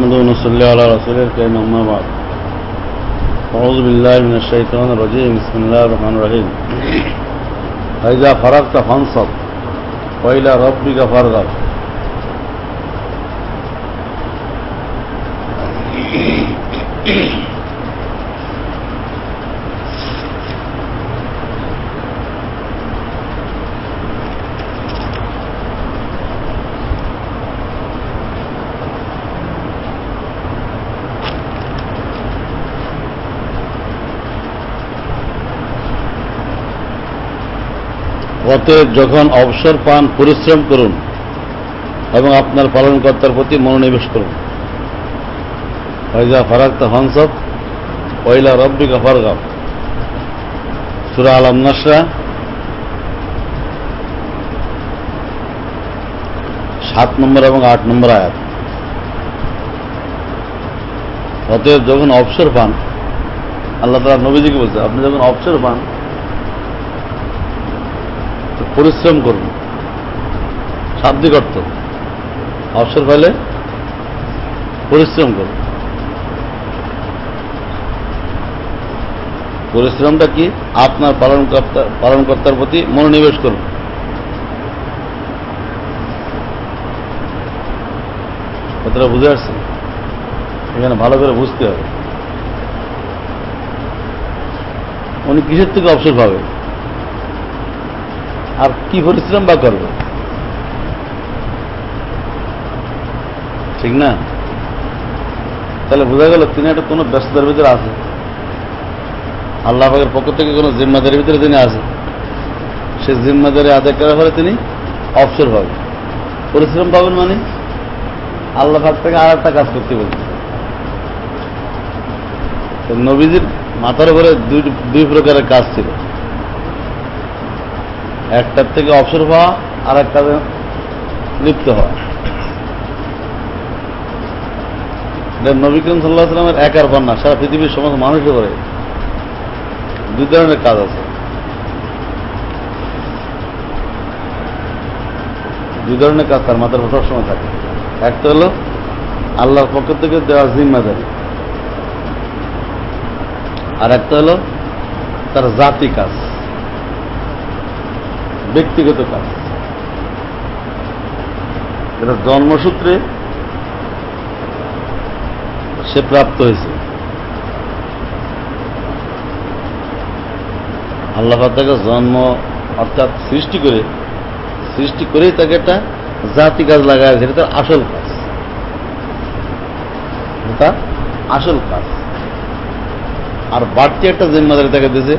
محمد صلی اللہ علیہ وسلم اما بعد. اعوذ باللہ من الشیطان الرجیم بسم اللہ الرحمن الرحیم ایزا فرق تفنصب ویلا ربی کا فرغب অতএব যখন অবসর পান, পরিশ্রম করুন এবং আপনার পালনকর্তার প্রতি মনোনিবেশ করুন। ফয়জা ফারাক্তা হনসব পয়লা রব্বিকা ফারগাম সুরা আল আমনাসরা, সাত নম্বর এবং আট নম্বর আয়াত। অতএব যখন অবসর পান, আল্লাহ তালা নবীজিকে বলছে, আপনি যখন অবসর পান পরিশ্রম করুন। শাব্দিক অর্থ। অবসর পেলে পরিশ্রম করুন। পরিশ্রমটা কি? আপনার পালনকর্তা পালনকর্তার প্রতি মনোনিবেশ করুন। কথাটা বুঝে আসছে? এখানে ভালো করে বুঝতে হবে। উনি কিসের থেকে অবসর পাবে? আর কি পরিশ্রম বা করবে? ঠিক না? তাহলে বোঝা গেল তিনি একটা কোনো ব্যস্ততার ভিতরে আছে। আল্লাহ পক্ষ থেকে কোনো জিম্মাদারির ভিতরে তিনি আছে। সে জিম্মাদারি আদায় করার পরে তিনি অবসর পাবেন। পরিশ্রম পাবেন মানে? আল্লাহ থেকে আর একটা কাজ করতে বলছে নবীজির মাথার উপরে দুই দুই প্রকারের কাজ ছিল। একটার থেকে অবসর হওয়া আর একটা লিপ্ত হওয়া। নবী করিম সাল্লাহ সাল্লামের একার বন্যা, সারা পৃথিবীর সমস্ত মানুষের করে দুই ধরনের কাজ আছে। দুই ধরনের কাজ তার মাথার সব সময় থাকে। একটা হলো আল্লাহর পক্ষ থেকে দেওয়া জিম্মাদারি। আর একটা হলো তার জাতি কাজ। ব্যক্তিগত কাজ। এটা জন্মসূত্রে সে প্রাপ্ত হয়েছে। আল্লাহ তাকে জন্ম অর্থাৎ সৃষ্টি করে, সৃষ্টি করেই তাকে একটা জাতি কাজ লাগায় যেটা তার আসল কাজ। তার আসল কাজ। আর বাড়তি একটা জিম্মাদারি তাকে দিয়েছে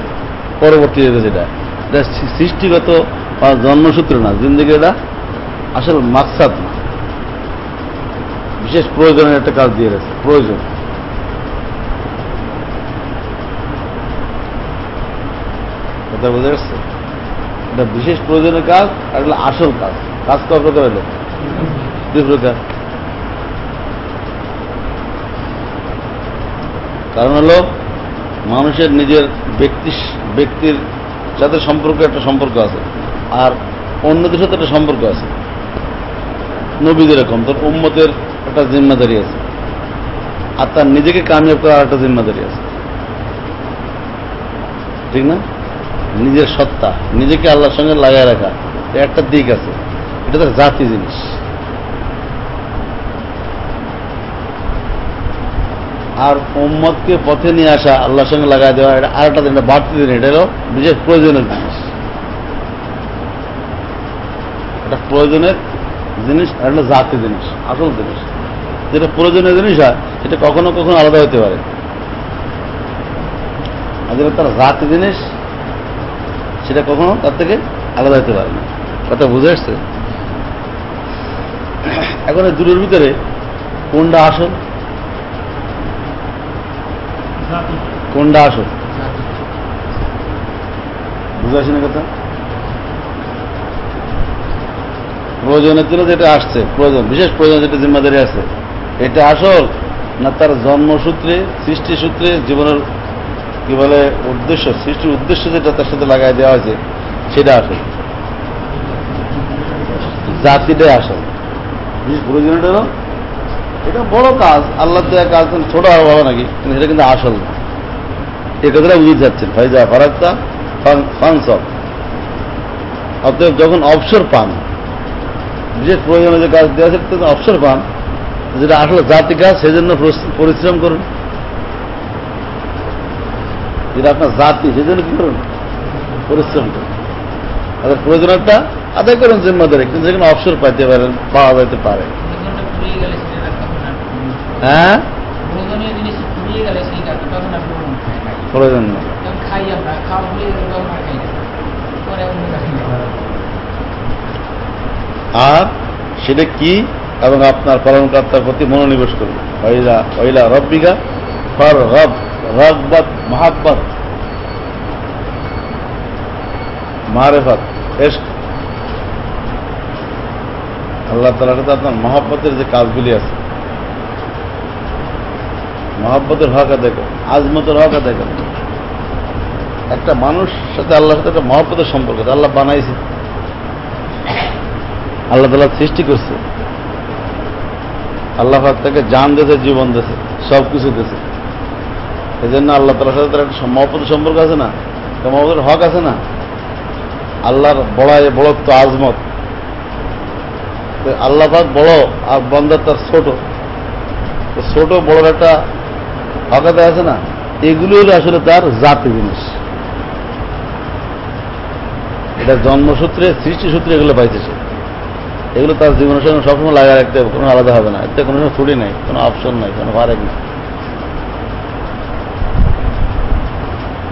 পরবর্তী যেটা এটা সৃষ্টিগত জন্মসূত্র না, জিন্দগি এটা আসল মাকসাদ। না বিশেষ প্রয়োজনের একটা কাজ দিয়ে গেছে, প্রয়োজন। কথা বোঝা যাচ্ছে এটা বিশেষ প্রয়োজনের কাজ আর এগুলো আসল কাজ। কাজ কত প্রকার হলো দুই প্রকার। কারণ হলো, মানুষের নিজের ব্যক্তি ব্যক্তির সাথে সম্পর্ক একটা সম্পর্ক আছে। আর অন্যদের সাথে একটা সম্পর্ক আছে। নবীদের এরকম, তোর উম্মতের একটা জিম্মাদারি আছে। আর তার নিজেকে কামিয়াব করার একটা জিম্মাদারি আছে। ঠিক না? নিজের সত্তা, নিজেকে আল্লাহর সঙ্গে লাগায় রাখা একটা দিক আছে। এটা তার জাতি জিনিস। আর উম্মতকে পথে নিয়ে আসা, আল্লাহর সঙ্গে লাগাই দেওয়া, এটা আরেকটা দিন বাড়তি দিন, এটা হলো বিশেষ প্রয়োজনের জিনিস এটা প্রয়োজনের জিনিস আর একটা জাতি জিনিস, আসল জিনিস। যেটা প্রয়োজনীয় জিনিস হয়, সেটা কখনো কখনো আলাদা হতে পারে। আর তার জাতি জিনিস, সেটা কখনো তার থেকে আলাদা হতে পারে না। কথা বুঝে আসছে? এখন এই দুটোর ভিতরে কোনটা আসল? কোনটা আসল? বুঝে আসেনি কথা? প্রয়োজনের জন্য যেটা আসছে, প্রয়োজন, বিশেষ প্রয়োজন যেটা জিম্মাদারি আছে, এটা আসল না তার জন্মসূত্রে, সৃষ্টিসূত্রে, জীবনের কি বলে, উদ্দেশ্য, সৃষ্টির উদ্দেশ্য যেটা তার সাথে লাগাই দেওয়া হয়েছে, সেটা আসল। জাতিটাই আসল। বিশেষ প্রয়োজনটা হলো এটা বড় কাজ, আল্লাহ দেওয়া কাজ ছোট বড় নাকি? কিন্তু সেটা কিন্তু আসল না। এই কথাটা বুঝতে যাচ্ছেন, ফাইজা ফারাক্তা ফাংসব অতএব যখন অবসর পান বিশেষ প্রয়োজনে যে কাজ দেওয়া আছে তখন অবসর পান। যেটা আসলে জাতি কাজ সেজন্য পরিশ্রম করুন। যেটা আপনার জাতি সেজন্য কি করুন? পরিশ্রম করুন। তাদের প্রয়োজনটা আদায় করুন জিম্মাদারি কিন্তু যেখানে অবসর পাইতে পারেন পাওয়া যেতে পারে। সেটা হ্যাঁ? প্রয়োজন না। প্রয়োজন নেই তখন খাই আমরা খাওয়া ফুরিয়ে গেলে তখন আর সেটা কি এবং আপনার পালনকর্তার প্রতি মনোনিবেশ করুন। ওইলা রব্বিকা ফর রব রব্বাত মাহাব্বত মারেফাত আল্লাহ তালার সাথে আপনার মহাব্বতের যে কাজগুলি আছে, মহাব্বতের হক আদায় করুন, আজমতের হক আদায় একটা মানুষ সাথে আল্লাহর সাথে একটা মহাব্বতের সম্পর্ক আল্লাহ বানাইছে। আল্লাহ তালা সৃষ্টি করছে। আল্লাহ তাকে জান দেশে জীবন দেশে সব কিছু দেশে এই জন্য আল্লাহ তালার সাথে তার একটা মহব্বত সম্পর্ক আছে না? একটা হক আছে না? আল্লাহর বড়াই, বড়ত্ব, আজমত। আল্লাহ পাক বড়, আর বন্দার তার ছোট। ছোট বড় একটা হক আদায় আছে না? এগুলোর আসলে তার জাতি জিনিস। এটা জন্মসূত্রে, সৃষ্টিসূত্রে এগুলো পাইছে সে। এগুলো তার জীবনের সঙ্গে সবসময় লাগা রাখতে হবে, কোনো আলাদা হবে না। এতে কোনো ছুটি নেই, কোনো অপশন নাই, কোনো ফারেক নেই।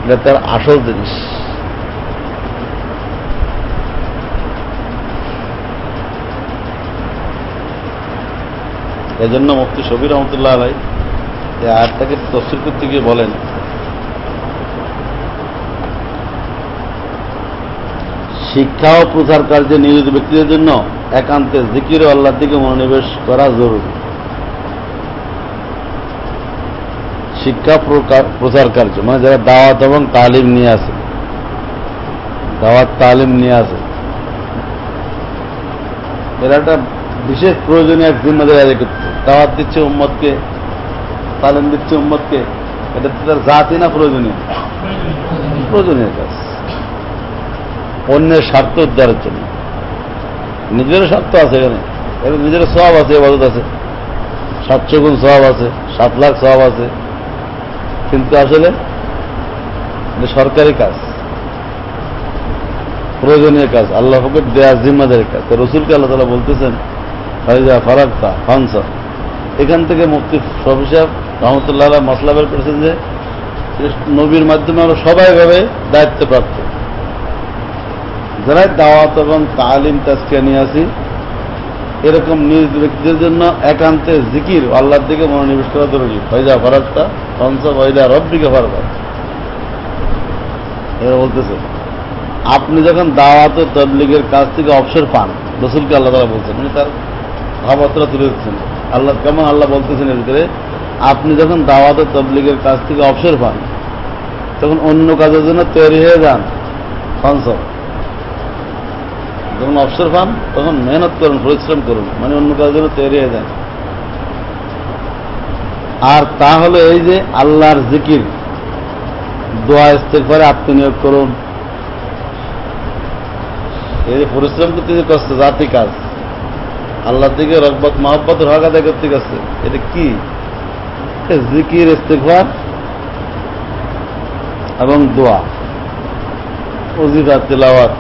এটা তার আসল জিনিস। এজন্য জন্য মুফতি শবির রহমতুল্লাহ আলাই এই আয়াতটাকে তফসিল করতে গিয়ে বলেন শিক্ষা ও প্রচার কার্যে নিয়োজিত ব্যক্তিদের জন্য একান্তে জিকির ও আল্লাহর দিকে মনোনিবেশ করা জরুরি। শিক্ষা প্রচার কার্য মানে যারা দাওয়াত এবং তালিম নিয়ে আসে। দাওয়াত, তালিম নিয়ে আসে। এরা একটা বিশেষ প্রয়োজনীয় এক জিম্মাদারি আদায় করছে দাওয়াত দিচ্ছে উম্মতকে, তালিম দিচ্ছে উম্মতকে, এটা তো তার জাতি না প্রয়োজনীয়? প্রয়োজনীয় কাজ। অন্যের স্বার্থ উদ্ধারের জন্য। নিজেরও স্বার্থ আছে এখানে। এখানে নিজের সব আছে এবাদত আছে। সাতশো গুণ সব আছে, সাত লাখ সব আছে। কিন্তু আসলে সরকারি কাজ। প্রয়োজনীয় কাজ, আল্লাহ হকের দেয়া জিম্মাদারি কাজ। তো রসুলকে আল্লাহ তালা বলতেছেন, ফাইজা ফারাক্তা ফানসা। এখান থেকে মুক্তি সবিসাব রহমতুল্লাহ আলাহ মশলা বের করেছেন যে, নবীর মাধ্যমে আমরা সবাই ভাবে দায়িত্বপ্রাপ্ত যারা দাওয়াত এবং তালিম তাজকে নিয়ে আসি। এরকম নিজ ব্যক্তিদের জন্য একান্তে জিকির আল্লাহর দিকে মনোনিবেশ করা জরুরি। ফয়জা ফারাক্তা ফনসা ফয়জা রব্বিকে ফারকা এরা বলতেছে, আপনি যখন দাওয়াত তবলিগের কাছ থেকে অবসর পান, রসুলকে আল্লাহ তারা বলছেন, উনি তার ভাবত্রা তুলে দিচ্ছেন আল্লাহ, কেমন আল্লাহ বলতেছেন এর ভিতরে, আপনি যখন দাওয়াত তবলিগের কাছ থেকে অবসর পান, তখন অন্য কাজের জন্য তৈরি হয়ে যান কনসব যখন অবসর পান, তখন মেহনত করুন, পরিশ্রম করুন মানে অন্য কাজের তৈরি হয়ে যান। আর তা হলো এই যে আল্লাহর জিকির, দোয়া ইস্তেগফারে আত্মনিয়োগ করুন। এই যে পরিশ্রম করতে যে কষ্ট, জাতি কাজ। আল্লাহর দিকে রকবত মহব্বতের হক আদায় করতে গেছে এটা কি? জিকির, ইস্তেগফার এবং দোয়া। অজিফা তেলাওয়াত,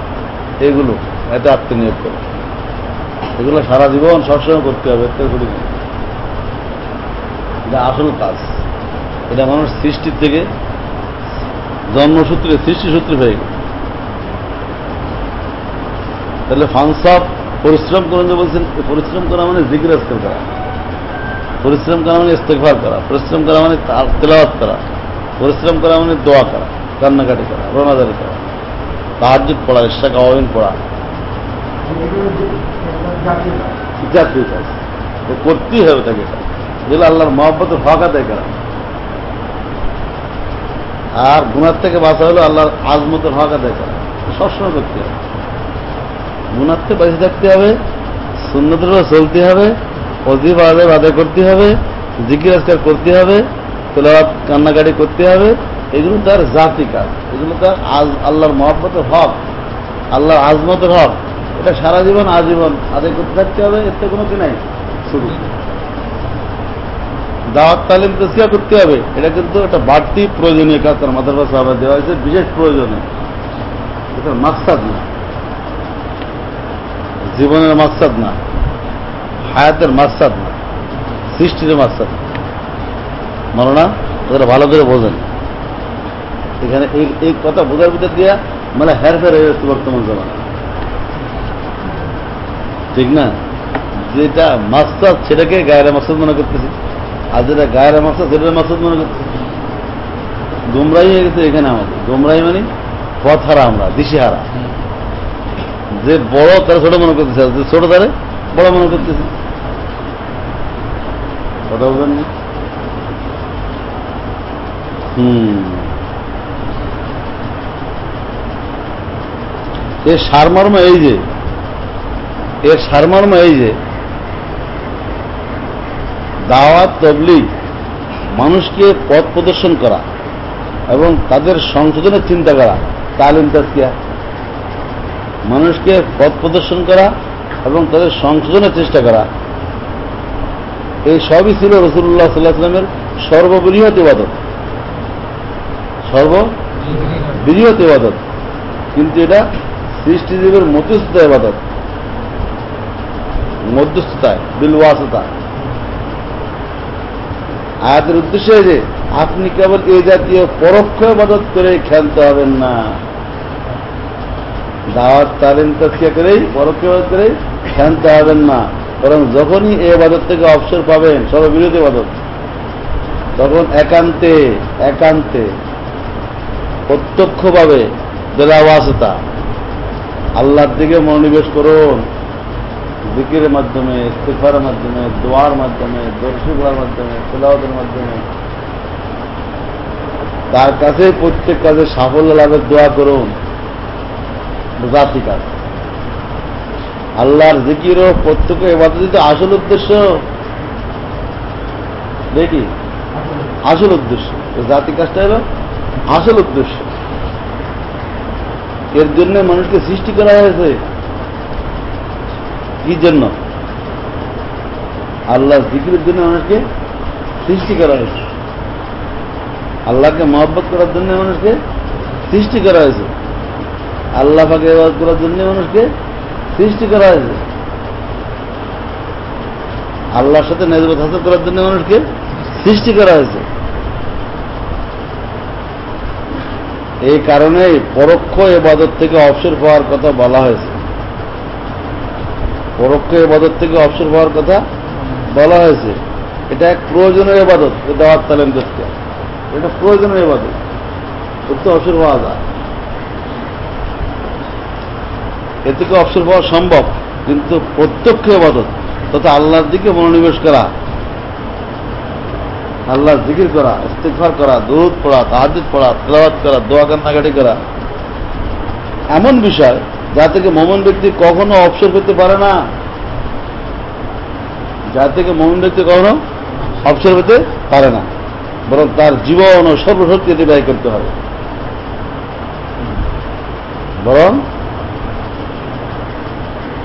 এগুলো। এটা আত্মনিয়োগ করে। এগুলো সারা জীবন সবসময় করতে হবে, এতে করি এটা আসল কাজ। এটা মানুষ সৃষ্টির থেকে জন্মসূত্রে, সৃষ্টিসূত্রে হয়ে গেল। তাহলে ফানসব পরিশ্রম করুন যে বলছেন পরিশ্রম করা মানে আজকাল করা। পরিশ্রম করা মানে ইস্তেকভার করা। পরিশ্রম করা মানে তেলাওয়াত করা। পরিশ্রম করা মানে দোয়া করা, কান্নাকাটি করা রোনাদারি করা। তাহাজুদ পড়া ইশাক আওয়াবিন পড়া। জাতীয় করতেই হবে তাকে। যেগুলো আল্লাহর মহব্বতের হক আদায় করা। আর গুণার থেকে বাঁচা হলো আল্লাহর আজমতের হক আদায় করা। সবসময় করতে হবে। গুণার থেকে বেঁচে থাকতে হবে উপর চলতে হবে, অজিব আদায় আদায় করতে হবে, জিকির করতে হবে, তেলাওয়াত, কান্নাকাটি করতে হবে, এগুলো তার জাতি কাজ। এগুলো তার আজ আল্লাহর মহব্বতের হক। আল্লাহর আজমতের হক। এটা সারা জীবন আজীবন আদায় করতে থাকতে হবে, এতে কোনো কি নাই? শুরু। দাওয়াত, তালিম তসিয়া করতে হবে। এটা কিন্তু একটা বাড়তি প্রয়োজনীয় কাজ তার মাথার পাশে আবার দেওয়া হয়েছে, বিশেষ প্রয়োজনে এটা মাকসাদ না। জীবনের মাকসাদ না। হায়াতের মাকসাদ না। সৃষ্টির মাকসাদ মানো না ওদের ভালো করে বোঝেন। এখানে এই এই কথা বোঝার ভিতর দিয়া মানে হেরফের হয়ে যাচ্ছে বর্তমান জমানা ঠিক না? যেটা মাকসাদ সেটাকে গায়ের মাকসাদ মনে করতেছি। আর যেটা গায়ের মাকসাদ সেটা মাকসাদ মনে করতেছি। গুমরাই হয়ে গেছে এখানে আমাদের। গুমরাই মানে পথ হারা আমরা, দিশেহারা। যে বড় তারা ছোট মনে করতেছে যে ছোট তারা বড় মনে করতেছে। কথা বলবেন না? হুম। এর সারমর্ম এই যে এর সারমর্ম এই যে, দাওয়াত, তবলিগ, মানুষকে পথ প্রদর্শন করা এবং তাদের সংশোধনের চিন্তা করা, তালিম তাস্কিয়া মানুষকে পথ প্রদর্শন করা এবং তাদের সংশোধনের চেষ্টা করা। এই সবই ছিল রসুল্লাহ সাল্লাহামের সর্ববৃহৎ ইবাদত। সর্ববৃহৎ ইবাদত। কিন্তু এটা সৃষ্টিজীবের মধ্যস্থ ইবাদত। মধ্যস্থতায়, বিলওয়াসতায়। আয়াতের উদ্দেশ্য যে, আপনি কেবল এই জাতীয় পরোক্ষ ইবাদত করে ক্ষান্ত হবেন না। দাওয়াত, তালিম তস্কিয়া করেই, পরোক্ষ করেই ক্ষান্ত হবেন না। বরং যখনই এই ইবাদত থেকে অবসর পাবেন, সর্ববিরোধী ইবাদত, তখন একান্তে একান্তে, প্রত্যক্ষভাবে বেলাওয়াসতা আল্লাহর দিকে মনোনিবেশ করুন। জিকিরের মাধ্যমে ইস্তেফারের মাধ্যমে, দোয়ার মাধ্যমে দর্শি করার মাধ্যমে, তেলাওয়াতের মাধ্যমে। তার কাছে প্রত্যেক কাজে সাফল্য লাভের দোয়া করুন। জাতি কাজ আল্লাহর জিকির ও প্রত্যক্ষ এবাদত আসল উদ্দেশ্য। দেখি, আসল উদ্দেশ্য। জাতি কাজটা হলো আসল উদ্দেশ্য। এর জন্য মানুষকে সৃষ্টি করা হয়েছে। কি জন্য? আল্লাহ জিকিরের জন্য মানুষকে সৃষ্টি করা হয়েছে। আল্লাহকে মহব্বত করার জন্য মানুষকে সৃষ্টি করা হয়েছে। আল্লাহ পাকে করার জন্য মানুষকে সৃষ্টি করা হয়েছে। আল্লাহর সাথে নেজবত হাসিল করার জন্য মানুষকে সৃষ্টি করা হয়েছে। এই কারণে পরোক্ষ এবাদত থেকে অবসর পাওয়ার কথা বলা হয়েছে। পরোক্ষ এবাদত থেকে অবসর পাওয়ার কথা বলা হয়েছে। এটা এক প্রয়োজনীয় এবাদত দাওয়াত তালেম করতে। এটা প্রয়োজনীয় এবাদত করতে অবসর হওয়া যায়। এ থেকে অবসর পাওয়া সম্ভব, কিন্তু প্রত্যক্ষ এবাদত তথা আল্লাহর দিকে মনোনিবেশ করা, আল্লাহর জিকির করা ইস্তেফার করা দূর পড়া তাহাজিদ পড়া তেলাবাদ করা, দোয়া কান্নাকাটি করা, এমন বিষয় যা থেকে মমন ব্যক্তি কখনো অবসর করতে পারে না। যা থেকে মমন ব্যক্তি কখনো অবসর পেতে পারে না। বরং তার জীবন ও সর্বশক্তি এতে ব্যয় করতে হবে। বরং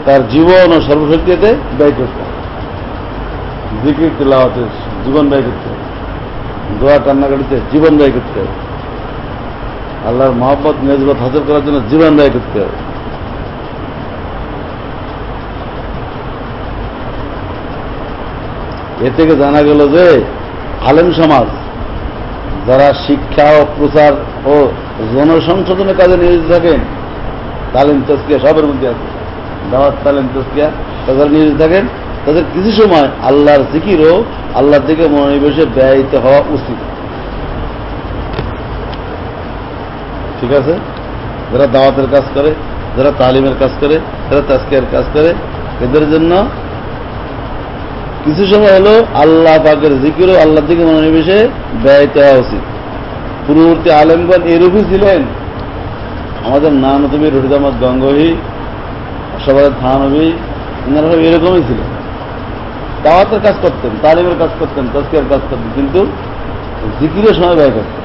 তার জীবন ও সর্বশক্তি এতে ব্যয় করতে হবে। জীবন ব্যয় করতে হবে। দোয়া, কান্নাকাটিতে জীবন ব্যয় করতে হবে। আল্লাহর মহব্বত মেজবত হাসিল করার জন্য জীবন ব্যয় করতে হবে। এ থেকে জানা গেল যে আলেম সমাজ যারা শিক্ষা ও প্রচার ও জনসংশোধনের কাজে নিয়োজিত থাকেন, তালিম তস্কিয়া সবের মধ্যে আছে। দাওয়াত, তালিম তস্কিয়া তাদের নিয়োজিত থাকেন। তাদের কিছু সময় আল্লাহর জিকিরও আল্লাহর দিকে মনোনিবেশে ব্যয়িত হওয়া উচিত। ঠিক আছে? যারা দাওয়াতের কাজ করে, যারা তালিমের কাজ করে, যারা তাস্কিয়ার কাজ করে, এদের জন্য কিছু সময় হলো আল্লাহ পাকের জিকিরও আল্লাহ দিকে মনোনিবেশে ব্যয় দেওয়া উচিত। পূর্ববর্তী আলেমগণ এরূপই ছিলেন। আমাদের নানতবী রহিদ আহমদ গঙ্গহি সবাই থানবী এনারা এরকমই ছিলেন। দাওয়াতের কাজ করতেন, তালিমের কাজ করতেন তস্কিয়ার কাজ করতেন, কিন্তু জিকিরের সময় ব্যয় করতেন।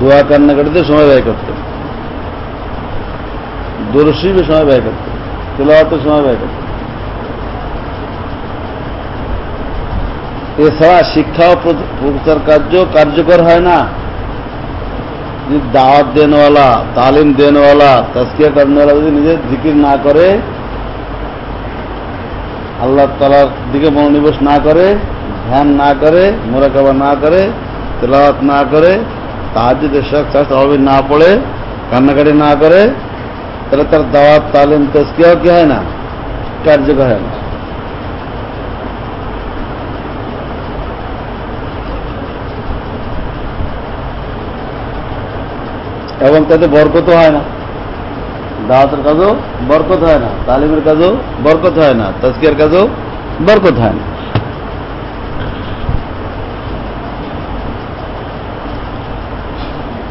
দোয়া কান্নাকাটিতে সময় ব্যয় করতেন। দর্শিবের সময় ব্যয় করতেন। তেলাওয়াতের সময় ব্যয় করতেন। এছাড়া শিক্ষা ও প্রচার কার্য কার্যকর হয় না। যদি দাওয়াত দেনওয়ালা, তালিম দেনওয়ালা তস্কিয়া করনেওয়ালা যদি নিজের জিকির না করে, আল্লাহ তালার দিকে মনোনিবেশ না করে, ধ্যান না করে, মোরাকাবা না করে, তেলাওয়াত না করে তাহাজুদের শখ তহবিল না পড়ে, কান্নাকাটি না করে, তাহলে তার দাওয়াত, তালিম তস্কিয়াও কি হয় না? কার্যকর হয় না। এবং তাতে বরকত হয় না। দাওয়াতের কাজও বরকত হয় না, তালিমের কাজও বরকত হয় না তস্কিয়ার কাজও বরকত হয় না।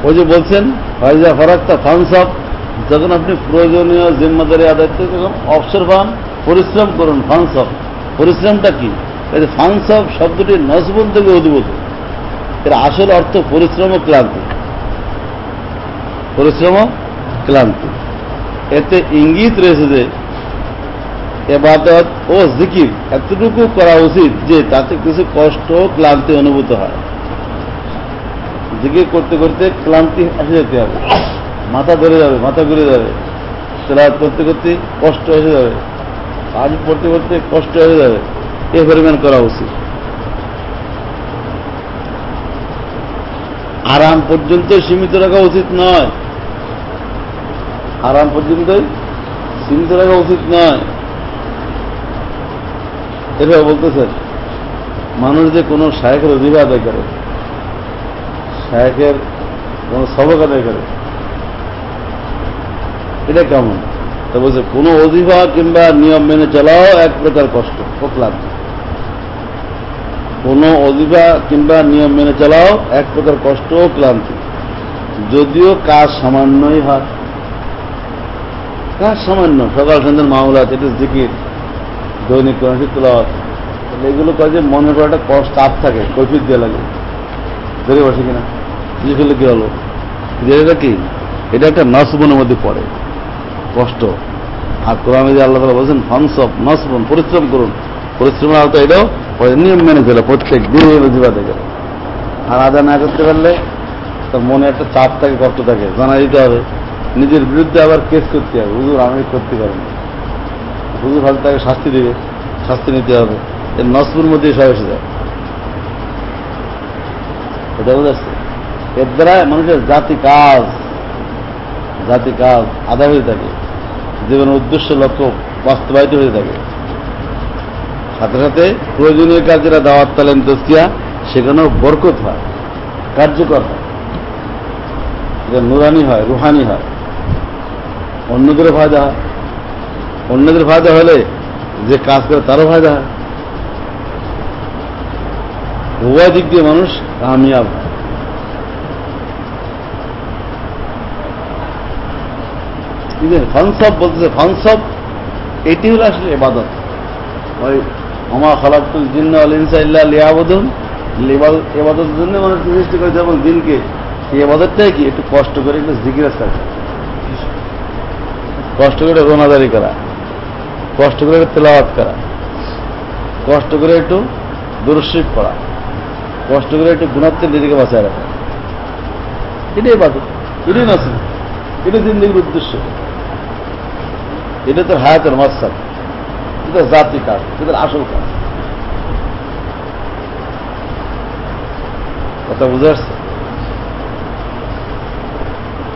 ওই যে বলছেন ফাইজা ফরাক্তা ফানসব যখন আপনি প্রয়োজনীয় জিম্মাদারি আদায় করতে তখন অবসর পান, পরিশ্রম করুন, ফানসব। পরিশ্রমটা কি? ফানসব শব্দটি নজবন থেকে উদ্ভূত। এর আসল অর্থ পরিশ্রম ও ক্লান্তি। পরিশ্রম ক্লান্তি। এতে ইঙ্গিত রয়েছে যে এবাদত ও জিকির এতটুকু করা উচিত যে তাতে কিছু কষ্ট ক্লান্তি অনুভূত হয়। জিকির করতে করতে ক্লান্তি এসে যেতে হবে। মাথা ধরে যাবে, মাথা ঘুরে যাবে। তেলাওয়াত করতে করতে কষ্ট এসে যাবে। কাজ পড়তে করতে কষ্ট এসে যাবে। এ পরিমাণ করা উচিত। আরাম পর্যন্ত সীমিত রাখা উচিত নয়। আরাম পর্যন্তই সীমিত রাখা উচিত নয়। এভাবে বলতেছেন মানুষ যে কোনো শায়কের অধিকার আদায় করে, শায়কের কোন সবক আদায় করে, এটা কেমন? তা বলছে, কোনো অধিভা কিংবা নিয়ম মেনে চলাও এক প্রকার কষ্ট ক্লান্তি কোনো অধিভা কিংবা নিয়ম মেনে চলাও এক প্রকার কষ্ট ও ক্লান্তি। যদিও কাজ সামান্যই হয়। কাজ সামান্য? সকাল সন্ধ্যার মামলা এটা জিকির, দৈনিক কোরআন তুলাওয়াত। এগুলো কাজে মনের পর একটা কষ্ট, চাপ থাকে কৈফিক দেওয়া লাগে। ধরে বসে কিনা? ফেললে কি হলো? এটা কি? এটা একটা নসবনের মধ্যে পড়ে। কষ্ট। আর কোরআনে যে আল্লাহ তালা বলছেন ফানসব নসবন, পরিশ্রম করুন। পরিশ্রমের আওতা এটাও নিয়ম মেনে চলে, প্রত্যেক দিন জিবাতে গেলে আর আদা না করতে পারলে তার মনে একটা চাপ থাকে, কষ্ট থাকে জানা দিতে হবে। নিজের বিরুদ্ধে আবার কেস করতে হবে। হুজুর আমি করতে পারি না। হুজুর হয়তো তাকে শাস্তি দেবে, শাস্তি নিতে হবে। এর নসবুর মধ্যে সব এসে যায়। এটা বুঝাচ্ছে এর দ্বারা মানুষের জাতি কাজ জাতি কাজ আদায় হয়ে থাকে। জীবনের উদ্দেশ্য লক্ষ্য বাস্তবায়িত হয়ে থাকে। সাথে সাথে প্রয়োজনীয় কাজ যেটা দাওয়াত তালেন তস্কিয়া সেখানেও বরকত হয়, কার্যকর হয়। এটা নুরানি হয়, রুহানি হয়। অন্যদের ফায়দা অন্যদের ফায়দা হলে যে কাজ করে তারও ফায়দা হয় উভয় দিক দিয়ে মানুষ কামিয়াব। হয় ফানসব বলতেছে, ফানসব, এটি হলো আসলে এবাদত ওই আমার খালাকুল জিন্ন আল ইনসা ইল্লা লিয়াবদুন। এবাদতের জন্য মানুষ সৃষ্টি করেছে এবং দিনকে। এই এবাদতটাই কি? একটু কষ্ট করে একটু জিজ্ঞাস করা। কষ্ট করে রোনাদারি করা, কষ্ট করে তেলাওয়াত করা, কষ্ট করে একটু দুরশিব করা কষ্ট করে একটু গুণাত্মের নিজেকে বাঁচায় রাখা। এটাই বাদ এটাই নাসিব। এটা জিন্দগির উদ্দেশ্য। এটা তোর হায়াতের মাসাদ এটা জাতি কাজ। এটা আসল কাজ। কথা বুঝে আসছে?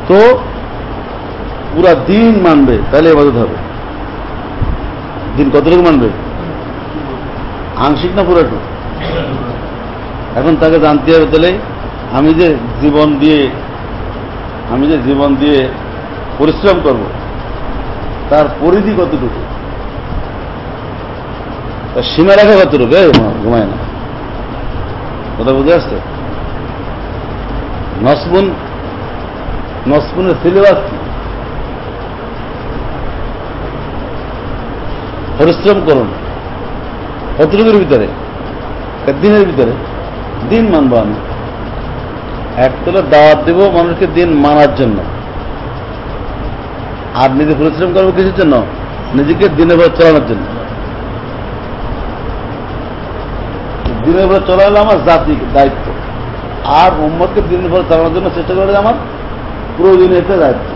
তো পুরা দিন মানবে, তাহলে এবাদত হবে। দিন কতটুকু মানবে? আংশিক না পুরাটুকু? এখন তাকে জানতে হবে তাহলে, আমি যে জীবন দিয়ে, আমি যে জীবন দিয়ে পরিশ্রম করব, তার পরিধি কতটুকু? তার সীমা রেখা কতটুকু? ঘুমায় না। কথা বুঝে আসছে? নসবুন নসবুনের সিলেবাস কি? পরিশ্রম করুন। কতটুকুর ভিতরে দিনের ভিতরে দিন মানবো আমি। একতলা দাওয়াত দেব মানুষকে দিন মানার জন্য। আর নিজে পরিশ্রম করব কিসের জন্য? নিজেকে দিনের ভর চলানোর জন্য। দিনের ভর চলা আমার জাতি দায়িত্ব। আর মোহাম্মদকে দিনের ভর চালানোর জন্য চেষ্টা করে আমার প্রয়োজনীয় একটা দায়িত্ব।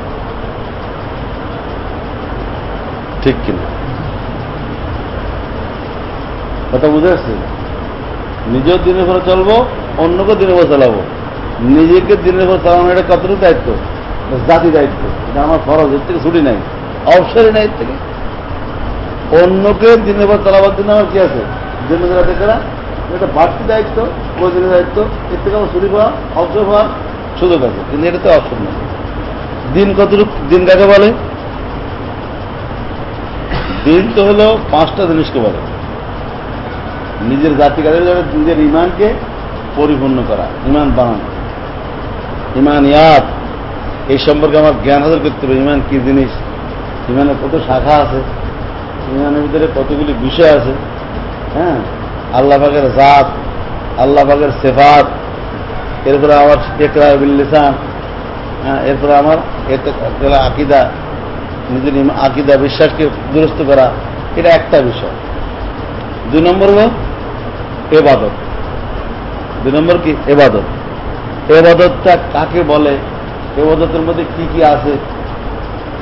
ঠিক কিনা? কথা বুঝে আসছে? নিজের দিনের ভরে চলবো অন্যকে দিনের ভর চালাবো। নিজেকে দিনের ভর চালানো এটা কতটুকু দায়িত্ব? জাতি দায়িত্ব। এটা আমার ফরজ, এর থেকে ছুটি নাই। অবসরই নাই এর থেকে। অন্যকে দিনের ভর চালাবার জন্য আমার কি আছে? দিনের রাতে করা এটা বাড়তি দায়িত্ব, প্রয়োজনীয় দায়িত্ব। এর থেকে আমার ছুটি পাওয়া, অবসর পাওয়ার সুযোগ আছে। কিন্তু এটাতে অবসর নেই। দিন কতটুকু, দিন কাকে বলে? দিন তো হলো পাঁচটা জিনিসকে বলে। নিজের জাতি কাজে নিজের ইমানকে পরিপূর্ণ করা ইমান বানানো। ইমান ইয়াদ, এই সম্পর্কে আমার জ্ঞান হাজার করতে হবে। ইমান কি জিনিস? ইমানের কত শাখা আছে? ইমানের ভিতরে কতগুলি বিষয় আছে? হ্যাঁ? আল্লাহ পাকের জাত, আল্লাহ সেফাত, এরপরে আমার টেকরা বিল্লিসান হ্যাঁ এরপরে আমার আকিদা, নিজের আকিদা, বিশ্বাসকে দুরস্ত করা, এটা একটা বিষয়। দুই নম্বর হল এবাদত। দুই নম্বর কি? এবাদত। এবাদতটা কাকে বলে? এবাদতের মধ্যে কি কি আছে?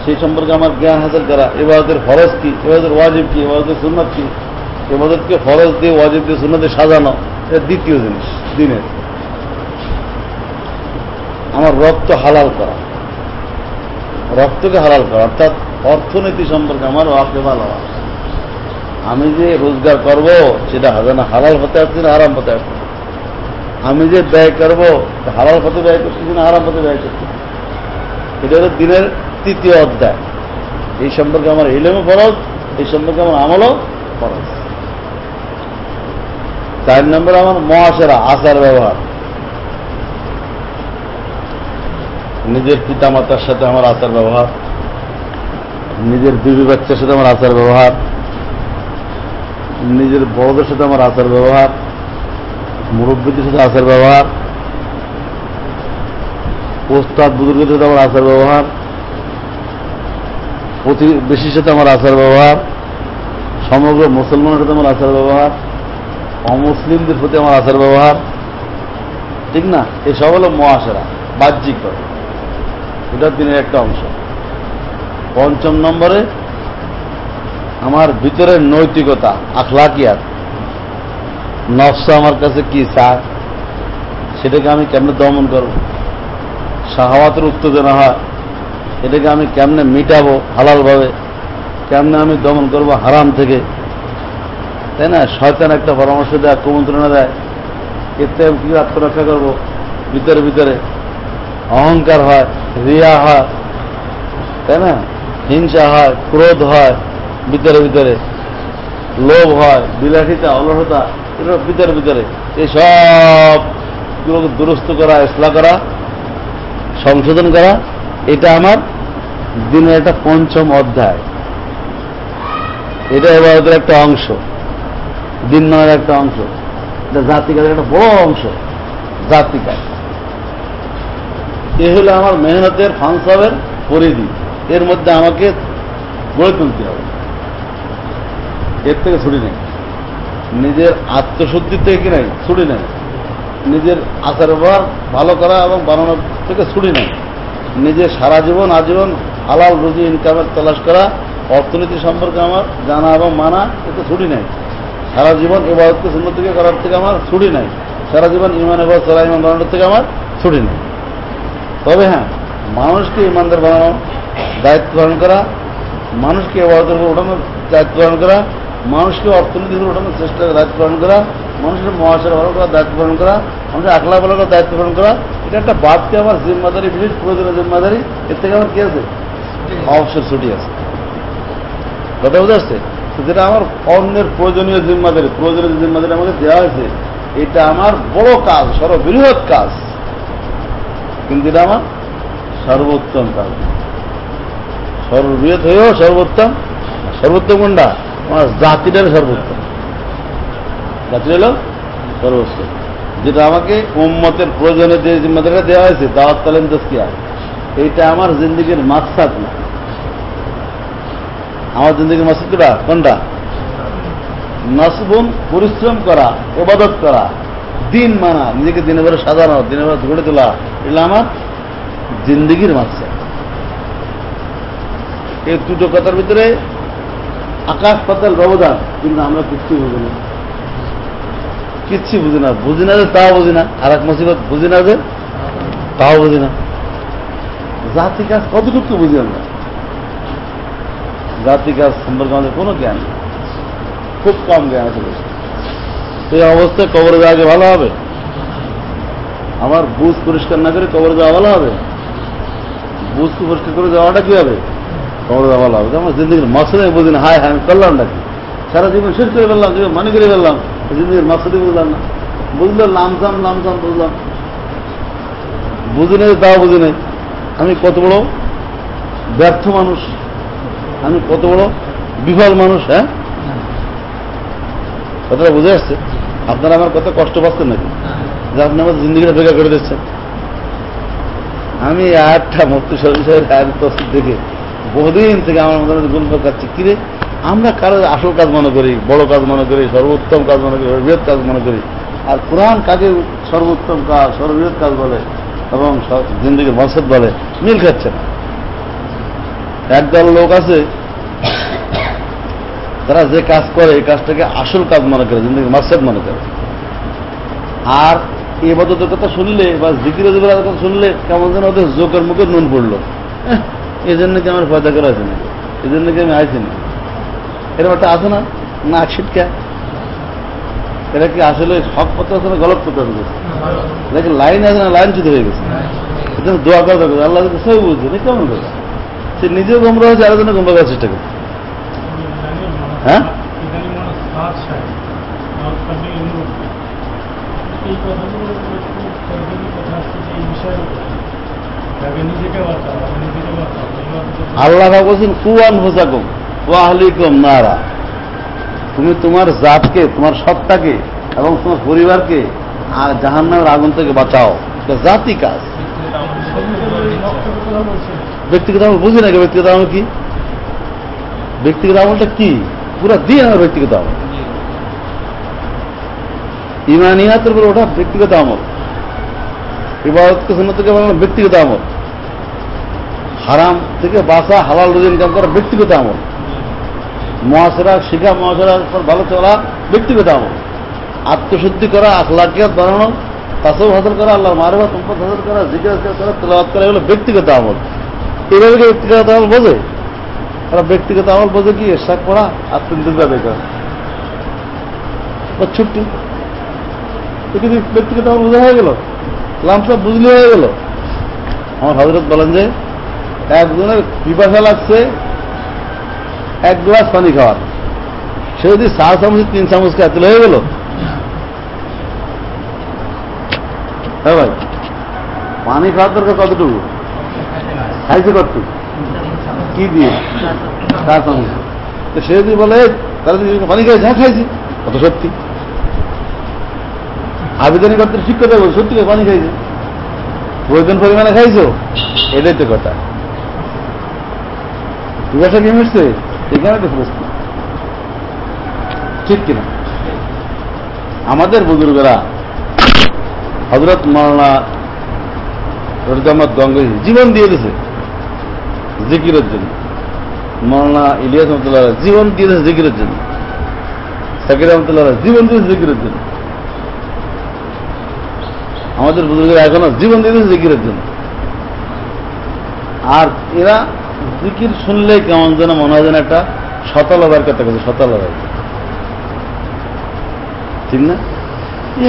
সেই সম্পর্কে আমার জ্ঞান হাসিল করা। এবাদতের ফরজ কি? এবাদতের ওয়াজিব কি? এবাদতের সুন্নত কি? এবাদতকে ফরজ দিয়ে ওয়াজিব দিয়ে সুন্নতে সাজানো, এটা দ্বিতীয় জিনিস, দিনের। আমার রক্ত হালাল করা। রক্তকে হালাল করা, অর্থাৎ অর্থনীতি সম্পর্কে আমার ওয়াকে ভালো। আমি যে রোজগার করব, সেটা হবে না। হালাল হতে আসছে না আরাম হতে আসছে। আমি যে ব্যয় করব হালাল পথে ব্যয় করতেছি না আরাম পথে ব্যয় করছি। এটা হলো দিনের তৃতীয় অধ্যায়। এই সম্পর্কে আমার ইলেমও ফরজ, এই সম্পর্কে আমার আমলও ফরজ। চার নম্বর আমার মহাসেরা, আচার ব্যবহার। নিজের পিতা মাতার সাথে আমার আচার ব্যবহার। নিজের বিবি বাচ্চার সাথে আমার আচার ব্যবহার। নিজের বড়দের সাথে আমার আচার ব্যবহার, মুরব্বীদের সাথে আচার ব্যবহার, ওস্তাদ বুজুর্গের সাথে আমার আচার ব্যবহার, প্রতিবেশীর সাথে আমার আচার ব্যবহার, সমগ্র মুসলমানের সাথে আমার আচার ব্যবহার, অমুসলিমদের প্রতি আমার আচার ব্যবহার, ঠিক না এসব হলো মহাসেরা, বাহ্যিক কথা। এটা দিনের একটা অংশ পঞ্চম নম্বরে আমার ভিতরের নৈতিকতা আখলা কি আখলাকিয়াত নফসা আমার কাছে কি চায়? সেটাকে আমি কেমনে দমন করব? শাহাওয়াতের উত্তেজনা হয়। এটাকে আমি কেমনে মিটাবো হালালভাবে? কেমনে আমি দমন করব হারাম থেকে? তাই না? শয়তান একটা পরামর্শ দেয়, কুমন্ত্রণা দেয়। থেকে আমি কী আত্মরক্ষা করব? ভিতরে ভিতরে। অহংকার হয়, রিয়া হয়। তাই না? হিংসা হয়, ক্রোধ হয়। ভিতরে ভিতরে। লোভ হয়, বিলাসিতা, অলসতা, এগুলো ভিতরে ভিতরে। এই সব দুরস্ত করা, ইসলা করা, সংশোধন করা, এটা আমার দিনের একটা পঞ্চম অধ্যায়। এটা এবারতের একটা অংশ, দিন নয়ের একটা অংশ। এটা জাতিকার একটা বড় অংশ জাতিকার এ হলো আমার মেহনতের ফাংসবের পরিধি। এর মধ্যে আমাকে গড়ে তুলতে হবে। এর থেকে ছুটি নেই। নিজের আত্মশুদ্ধির থেকে কি নাই, ছুটি নেই। নিজের আচার ব্যবহার ভালো করা এবং বানানোর থেকে ছুটি নেই। নিজের সারা জীবন আজীবন হালাল রুজি, ইনকামের তলাশ করা, অর্থনীতি সম্পর্কে আমার জানা এবং মানা, এতে ছুটি নেই। সারা জীবন এবারতকে সুন্দর থেকে করার থেকে আমার ছুটি নেই। সারা জীবন ইমান এবার চলা ইমান বানানোর থেকে আমার ছুটি নেই। তবে হ্যাঁ মানুষকে ইমানদার বানানো, দায়িত্ব পালন করা, মানুষকে উপর ওঠানোর দায়িত্ব পালন করা মানুষকে অর্থনীতির উপর ওঠানোর চেষ্টা দায়িত্ব পালন করা, মানুষের মহাশয় ভালো করার দায়িত্ব পালন করা, মানুষের আখলা ভালো করার দায়িত্ব পালন করা, এটা একটা বাদকে আমার জিম্মাদারি, বিশেষ প্রয়োজনীয় জিম্মাদারি, এর থেকে আমার কি আছে? অবসর ছুটি আছে। কথা বুঝে আসছে? যেটা আমার অন্যের প্রয়োজনীয় জিম্মাদারি প্রয়োজনীয় জিম্মাদারি আমাকে দেওয়া হয়েছে, এটা আমার বড় কাজ, সর্ববৃহৎ কাজ। কিন্তু এটা আমার সর্বোত্তম কাজ। সর্ববৃহৎ হয়েও সর্বোত্তম সর্বোত্তম কোনটা? আমার জাতিটার সর্বোত্তম জাতি হলো সর্বোত্তম যেটা আমাকে উম্মতের প্রয়োজনে যে জিম্মাদারিটা দেওয়া হয়েছে, দাওয়াত তালেন দস্কিয়া এইটা আমার জিন্দগির মাকসাদ না। আমার জিন্দগির মাকসাদ কোনটা? নসবুন, পরিশ্রম করা ওবাদত করা, দিন মানা, নিজেকে দিনে ভরে সাজানো দিনে ভরে গড়ে তোলা এটা আমার জিন্দগির মাকসাদ। এই দুটো কথার ভিতরে আকাশ পাতাল ব্যবধান কিন্তু আমরা কিচ্ছু বুঝি না। কিচ্ছু বুঝি না। বুঝি না যে তাও বুঝি না। আর এক মুসিবত, বুঝি না যে তাও বুঝি না। জাতি কাজ কতটুকু বুঝি আমরা? জাতি কাজ সম্পর্কে আমাদের কোনো জ্ঞান খুব কম জ্ঞান আছে সেই অবস্থায় কবরে যাওয়া ভালো হবে? আমার বুঝ পরিষ্কার না করে কবরে যাওয়া ভালো হবে? বুঝ পরিষ্কার করে যাওয়াটা কি হবে? যাওয়া ভালো হবে। আমার জিন্দগির মাসলে বুঝি না হায় হায়, আমি করলাম নাকি? সারা জীবন শেষ করে ফেললাম, জীবন মানে করে ফেললাম, জিন্দগির মাসলে বুঝলাম না। বুঝলো লামসাম লামসাম বুঝলাম। বুঝি তাও বুঝি আমি কত বড়? ব্যর্থ মানুষ। আমি কত বড়? বিফল মানুষ হ্যাঁ? কথাটা বুঝে আসছে? আপনারা আমার কত কষ্ট পাচ্ছেন নাকি? যে আপনি আমার জিন্দগিটা বেকার করে দিচ্ছেন। আমি আটটা মুক্তি সাহেবের আয়াত তসিদ দেখে বহুদিন থেকে আমার মধ্যে গুণ কাচ্ছি কিরে আমরা কারও আসল কাজ মনে করি, বড় কাজ মনে করি, সর্বোত্তম কাজ মনে করি বৃহৎ কাজ মনে করি। আর কোরআন কাকে সর্বোত্তম কাজ, সর্ববৃহৎ কাজ বলে এবং জিন্দগির মকসদ বলে, মিল খাচ্ছে না। একদল লোক আছে, তারা যে কাজ করে, এই কাজটাকে আসল কাজ মনে করে জিন্দগি মাকসাদ মনে করে। আর এবাদতের কথা শুনলে বা জিকির কথা শুনলে কেমন যেন ওদের জোকের মুখে নুন পড়ল। এই জন্য কি আমার পয়দা করা আছে না এই জন্য কি আমি আইছি না এরকম একটা আছে না? না ছিটকা। এটা কি আসলে হক পথে আছে না গলত পথে আছে এটা লাইন আছে না লাইন চুতে হয়ে গেছে? এজন্য দোয়া করা দরকার। আল্লাহ সব বুঝছে না কেমন করে সে নিজেও গোমরা হয়েছে আরও জন্য গোমরা করার চেষ্টা করে হ্যাঁ? আল্লাহ বলছেন, কুয়ান ওয়াহলিকুম নারা। তুমি তোমার জাতকে, তোমার সত্তাকে এবং তোমার পরিবারকে আর জাহান্নামের আগুন থেকে বাঁচাও। জাতি কাজ। ব্যক্তিগত আমল বুঝি না কি ব্যক্তিগত আমল কি? ব্যক্তিগত আমলটা কি? পুরো দিন আমার ব্যক্তিগত আমল। ইমানিয়াতের উপর ওটা ব্যক্তিগত আমল। ইবাদতকে সুন্নত থেকে ব্যক্তিগত আমল। হারাম থেকে বাঁচা, হালাল রুজি ইনকাম করা ব্যক্তিগত আমল। মহাসেরা, শিখা মহাসেরার উপর ভালো চলা ব্যক্তিগত আমল। আত্মশুদ্ধি করা, আখলাকিয়াত বানানো তাসব হাসল করা, আল্লাহর মারবা সম্পদ হাসল করা জিজ্ঞাসা করা, তেলাওয়াত করা, এগুলো ব্যক্তিগত আমল। এভাবে কি ব্যক্তিগত আমল বোঝে? তারা ব্যক্তিগত আমল বোঝে কি? এরশাক পড়া আর তিন দিন বের করা ছুটি ব্যক্তিগত আমল বোঝা হয়ে গেল? লামসা বুঝলে হয়ে গেল। আমার হজরত বলেন যে একজনের পিপাসা লাগছে, এক গ্লাস পানি খাওয়ার। সে যদি চার চামচ, তিন চামচ খায়, তাহলে হয়ে গেল। হ্যাঁ ভাই, পানি খাওয়ার দরকার কতটুকু? খাইছে কতটুকু কি দিয়ে? চার চামচ। তো সে যদি বলে, তাহলে পানি খাইছে? হ্যাঁ খাইছি। কত সত্যি। আবেদন করতে কথা বল সত্যি পানি খাইছে? প্রয়োজন পরিমাণে খাইছো? এটাই তো কথা। জিজ্ঞাসা কি মিশছে এখানে তো প্রশ্ন। ঠিক কিনা? আমাদের বুজুর্গরা হজরত মাওলানা রহমত গঙ্গি জীবন দিয়ে দিয়েছে জিকিরের জন্য। মাওলানা ইলিয়াস জীবন দিয়ে দিয়েছে জিকিরের জন্য। সাকির রহমতুল্লাহ জীবন দিয়েছে জিকিরের জন্য। আমাদের বুজুর্গরা এখনও জীবন দিয়েছে জিকিরের জন্য। আর এরা জিকির শুনলে কেমন যেন মনে হয় যেন একটা শতলতার কথা কথা। শতলতার ঠিক না?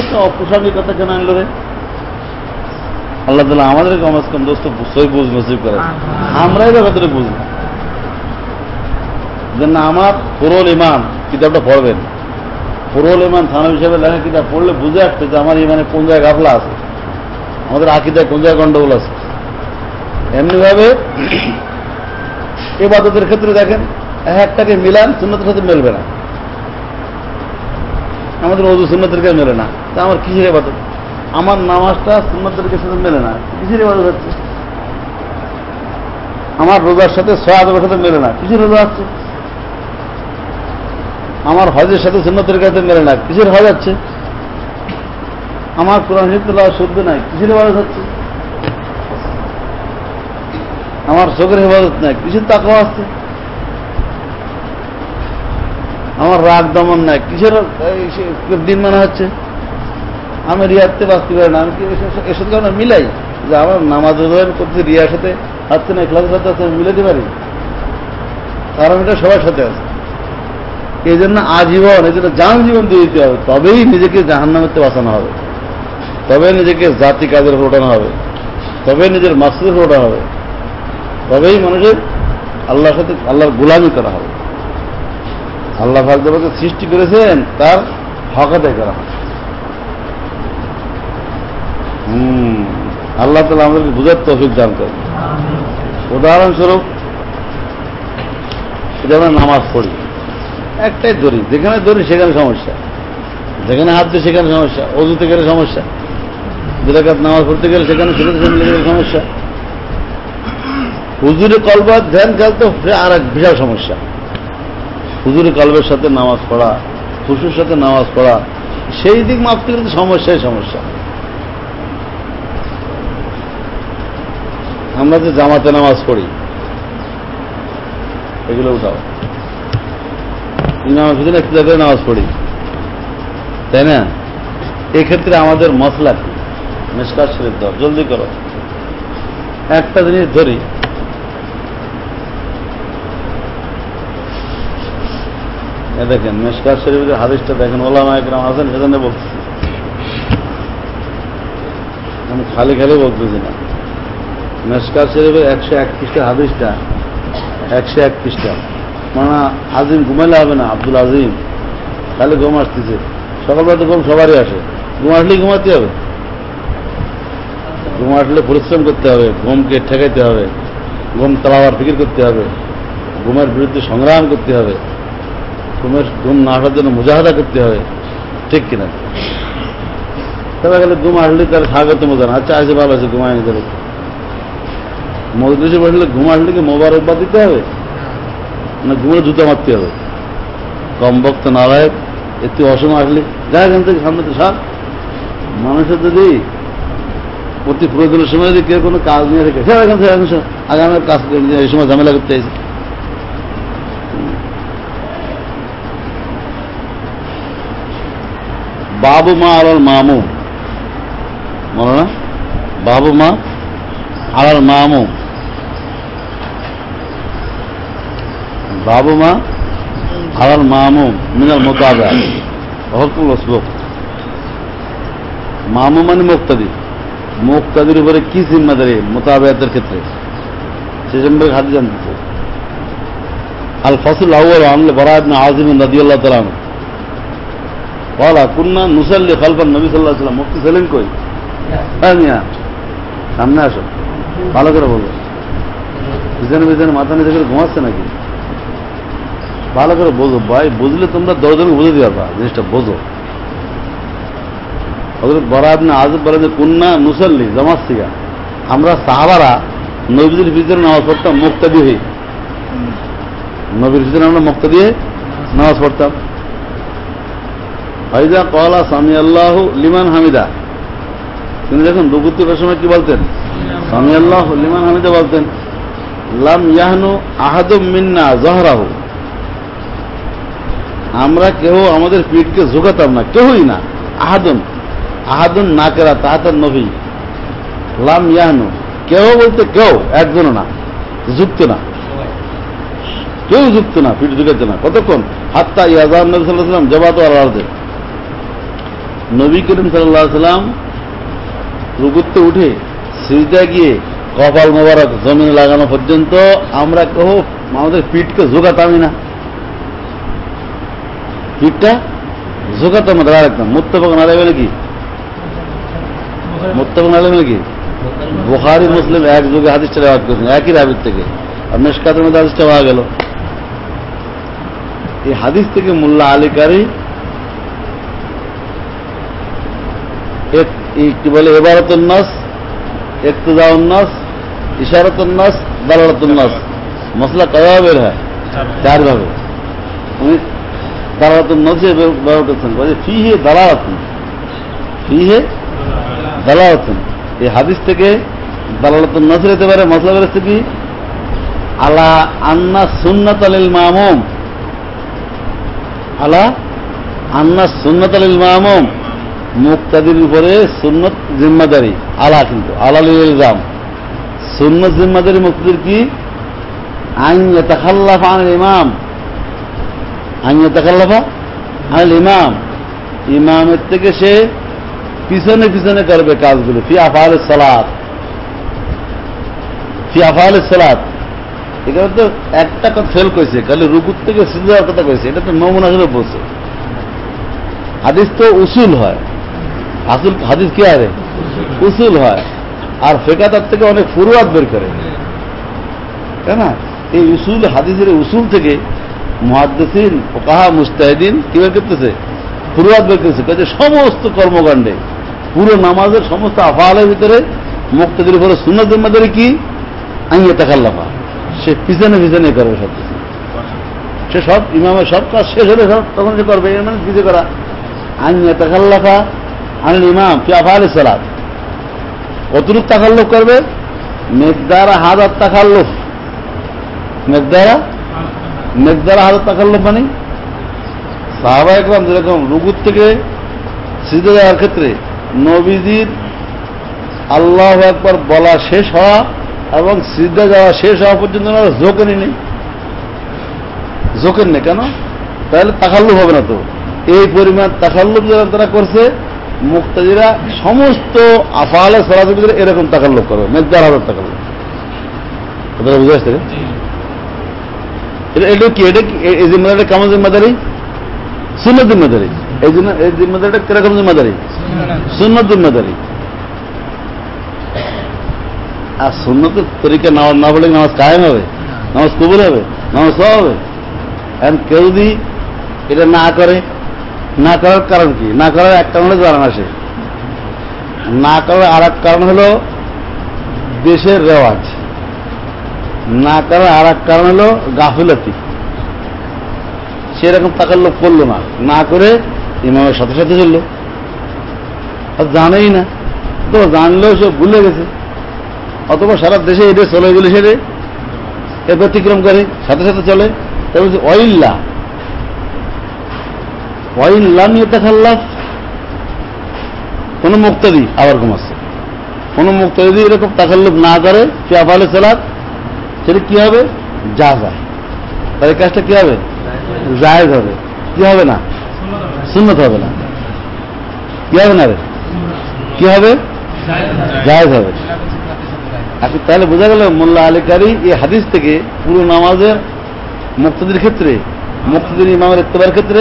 একটা অপ্রসঙ্গিক কথা কেন আনলো রে? আল্লাহ তালা আমাদের কমাস কম দোস্ত সই বুঝ নসিব করে। আমরাই বা কতটা বুঝি যে না আমার পুরোল ইমান কিতাবটা পড়বেন। পুরোল ইমান থানা হিসেবে লেখা কিতাব পড়লে বুঝে আসছে যে আমার ইমানে কোন জায়গায় গাফলা আছে। আমাদের আকিদায় কোন জায়গায় গন্ডগোল আছে? এমনিভাবে এবাদতের ক্ষেত্রে দেখেন একটাকে মিলান, সুন্নতের সাথে মেলবে না। আমাদের অজু সুন্নতের কাছে মেলে না। তা আমার কিসের এবাদত আমার নামাজটা সুন্নতের সাথে মেলে না। কিসের এবাদত হচ্ছে? আমার রোজার সাথে সয়াদের সাথে মেলে না। কিসের রোজা হচ্ছে? আমার হজের সাথে সুন্নতের কাছে মেলে না। কিসের হজ হচ্ছে? আমার কোরআন হিফতুল্লাহ শুদ্ধ নাই। কিসের হেফাজত হচ্ছে? আমার চোখের হেফাজত নাই। কিসের তাকাও আসছে আমার রাগ দমন নাই। কিসের দিন মনে হচ্ছে? আমি রিয়াতে বাঁচতে পারি না। আমি কি এসব- কারণে মিলাই? যে আমার নামাজ করতে রিয়ার সাথে হচ্ছে না ক্লাসের সাথে আছে, আমি মিলাতে পারি? কারণ এটা সবার সাথে আছে। এই জন্য আজীবন, এই জন্য জান জীবন দিয়ে দিতে হবে। তবেই নিজেকে জাহান্নামেতে বাঁচানো হবে। তবে নিজেকে জাতি কাজের উপর ওঠানো হবে। তবে নিজের মাসুদের ওঠানো হবে। তবেই মানুষের আল্লাহর সাথে আল্লাহর গোলামি করা হবে। আল্লাহ ভাগদেবকে সৃষ্টি করেছেন, তার হক আদায় করা হবে। আল্লাহ তালা আমাদেরকে বুঝার তৌফিক দান করে উদাহরণস্বরূপ এটা আমরা নামাজ পড়ি, একটাই ধরি যেখানে ধরি সেখানে সমস্যা। যেখানে হাত দিই সেখানে সমস্যা, অজুতে গেলে সমস্যা। দুরাকাত নামাজ পড়তে গেলে সেখানে সেখানে মিলে সমস্যা। হুজুরে কলবার ধ্যান খেয়াল তো আর এক বিশাল সমস্যা। হুজুরে কলবের সাথে নামাজ পড়া খুশুর সাথে নামাজ পড়া, সেই দিক মাপতে গেলে সমস্যাই সমস্যা। আমরা যে জামাতে নামাজ পড়ি, এগুলো উঠাও। ইমামের পিছনে একটু করে নামাজ পড়ি। তাই না? এক্ষেত্রে আমাদের মশলা কি মেসকার শরীর দাও জলদি করো। একটা জিনিস ধরি। এ দেখেন মেসকার শরীফের হাদিসটা দেখেন, ওলামা একরাম আছেন সেজন্য বলতেছি। আমি খালি খালি বলতেছি না। মেসকার শরীফের একশো এক একত্রিশটা হাদিসটা, একশো এক একত্রিশটা। মানে আজিম ঘুমাইলে হবে না, আব্দুল আজিম। খালি ঘুম আসতেছে। সকালবেলা তো ঘুম সবারই আসে। ঘুম আসলেই ঘুমাতে হবে। ঘুম আসলে পরিশ্রম করতে হবে, ঘুমকে ঠেকাইতে হবে, ঘুম তালাবার ফিকির করতে হবে, ঘুমের বিরুদ্ধে সংগ্রাম করতে হবে, ঘুমের ঘুম না আসার জন্য মুজাহাদা করতে হবে, ঠিক কিনা? তবে গেলে ঘুম আসলে তার স্বাগত মজা না আচ্ছা আছে ভালো আছে ঘুমায় হবে মজলিসে বসলে ঘুম আসলে কি মোবারকবাদ দিতে হবে? না ঘুমে জুতো মারতে হবে? কম বক্ত নারায়ক একটু অসময় আসলে যা এখান থেকে সামনে তো সার মানুষের যদি প্রতি প্রয়োজনের সময় যদি কেউ কোনো কাজ নিয়ে রেখে সে এখান থেকে এখন সব আগামের কাজ এই সময় ঝামেলা করতে চাইছে বাবু, মা আলাল মামু। বলো না? বাবু, মা আলাল মামু। বাবু, মা আলাল মামু, মিনাল মোতাবা হকুল মামু মানে মুক্তাদি। মুক্তাদির উপরে কি জিম্মাদারি? মোতাবায়াতের ক্ষেত্রে। সে সম্পর্কে হাতে জানতে চাই। আল ফসল আউ্ল আনলে বরাদ আজিম নদী আল্লাহ তালাম বলা কুন্না নুসাল্লি খালফান নবী সাল্লাহ সাল্লাম মুক্তি সেলেন কই? হ্যাঁ সামনে আসো। ভালো করে বলো। পিছনে পিছনে মাথা নিচে করে ঘুমাচ্ছে নাকি? ভালো করে বোঝো। ভাই, বুঝলে তোমরা দশজনকে বুঝে পারবা জিনিসটা বোঝো। হজরত বরাদ না আজব বলে যে কুন্না নুসাল্লি জমাত আমরা সাহাবারা নবীদের ভিতরে নামাজ পড়তাম, মুক্তাদি হয়ে। নবীর ভিতরে আমরা মুক্তা দিয়ে নামাজ পড়তাম। ফাইজা কলা সামি আল্লাহ লিমান হামিদা। তিনি দেখুন রুকুত্তুরের সময় কি বলতেন? সামি আল্লাহ লিমান হামিদা বলতেন, লাম ইয়াহনু আহাদুম মিন্না জহরাহু। আমরা কেউ আমাদের পিঠকে ঝুঁকাতাম না কেউই না, আহাদুন। আহাদুন না কেরা তাহাতার নবী। লাম ইয়াহনু। কেউ বলতে কেউ একজনও না। যুক্ত না। কেউ যুক্ত না, পিঠ ঝুঁকাচ্ছে না। কতক্ষণ? হাত্তা ইয়াজান নবী সাল্লাহ সাল্লাম জবাত নবী করিম সাল্লাহ সাল্লাম রুগুত্তে উঠে সিজদা গিয়ে কপাল মোবারক জমিনে লাগানো পর্যন্ত আমরা কেউ আমাদের পিঠকে ঝুঁকাতামই না। পিঠটা ঝোঁকাতে মধ্যে আর একদম মুত্তফাক নালে মানে কি? মুত্তফাক নালে মানে কি? বুখারি, মুসলিম এক যুগে হাদিসটা রেওয়াজ করেছেন, একই রাবির থেকে। আর মেশকাতের মধ্যে হাদিসটা পাওয়া গেল। এই হাদিস থেকে মোল্লা আলিকারি কি বলে এবারতুন্নাস একতুদাউন্নাস ইশারতুন্নাস দালালাতুন্নাস মশলা কয়ভাবে বের হয়? চার ভাবে উনি দালালাতুন্নাস ব্যবহার করছেন বলছে ফি হে দালালাতুন। ফি হে দালালাতুন। এই হাদিস থেকে দালালাতুন নসর হতে পারে মশলা বেরোচ্ছে কি? আলা আন্না সুন্নাত আলিল মামুম। আলা আন্না সুন্নাত আলিল মামুম। মুক্তাদির উপরে সুন্নত জিম্মাদারি। আলা কিন্তু আলাল ইলজাম। সুন্নত জিম্মাদারি মুক্তির কি? আইন ইয়াতাখাল্লাফ আনিল ইমাম। আইন ইয়াতাখাল্লাফা আনিল ইমাম। ইমামের থেকে সে পিছনে পিছনে করবে কাজগুলো। ফি সালাত। ফি সালাত। এখানে তো একটা কথা ফেল করেছে খালি রুকুর থেকে সিদ্ধার কথা কয়েছে এটা তো নমুনা হিসেবে বলছে হাদিস তো উসুল হয়। আসল হাদিস কি আরে? উসুল হয়। আর ফেকা তার থেকে অনেক ফুরুয়াত বের করে। তাই না? এই উসুল, হাদিসের উসুল থেকে মহাদ্দিন ও কাহা মুস্তাহিদিন কি বের করতেছে? ফুরুয়াত বের করতেছে। সমস্ত কর্মকাণ্ডে পুরো নামাজের সমস্ত আফালের ভিতরে মুক্তদের উপরে শূন্য জিম্মাদারি কি? আইয়ে তাকাল্লাফা সে পিছনে পিছনে করবে সব কিছু। সে সব ইমামের সব কাজ শেষ হলে সব তখন সে করবে। মানে কিছু করা? আইয়ে তাকাল্লাফা আনিল ইমাম ফি আফাল সালাত। কতটুক তাকাল্লুফ করবে? মেঘদারা হাজার তাকাল্লুফ। মেঘদারা মেঘদারা হাজার তাকাল্লুফ মানে? সাহাবা একরাম যেরকম রুগুর থেকে সিদ্ধ দেওয়ার ক্ষেত্রে নবীজির আল্লাহ একবার বলা শেষ হওয়া এবং সিদ্ধা যাওয়া শেষ হওয়া পর্যন্ত ওনারা জোকেনই নেই জোকেন নেই কেন? তাহলে তাকাল্লুফ হবে না তো। এই পরিমাণ তাকাল্লুফ যারা তারা করছে মুক্তাজিরা সমস্ত আফালে সরাসরি ভিতরে এরকম তাকাল্লুফ করবে মেঘদার হাজার তাকাল্লুফ। কথাটা বুঝে আসছে এটা এটা কি এটা কি এই জিম্মাদারি কেমন জিম্মাদারি সুন্নত জিম্মাদারি এই জন্য এই জিম্মাদারিটা কীরকম জিম্মাদারি? সুন্নত জিম্মাদারি। আর সুন্নতের তরিকা নামাজ না বলে নামাজ কায়েম হবে? নামাজ কবুল হবে? নামাজ সব হবে? এখন কেউ যদি এটা না করে, না করার কারণ কি? না করার এক কারণে জানান আসে না করার আর এক কারণ হলো দেশের রেওয়াজ। না করার আর এক কারণ হলো গাফিলতি। সেরকম তাকাল্লোক করল না। না করে ইমামের সাথে সাথে চলল। আর জানেই না, তো জানলেও সে ভুলে গেছে। অথবা সারা দেশে এটা চলে গেলে সেরে এ ব্যতিক্রম করে, সাথে সাথে চলে। বলছে অইল্লা ওয়াইল্লাম ইয়েতাখাল্লাফ কোন মুক্তাদি আবার কম আছে কোন মুক্তাদি এরকম তাকাল্লুফ না করে আফালে সালাত, সেটা কি হবে? যা যায় তাহলে কাজটা কি হবে? জায়েজ হবে। কি হবে না? সুন্নত হবে না। কি হবে না রে কি হবে? জায়েজ হবে। এখন তাহলে বোঝা গেল মোল্লা আলী কারি এই হাদিস থেকে পুরো নামাজের মুক্তদির ক্ষেত্রে, মুক্তদির ইমামের ইত্তেবার ক্ষেত্রে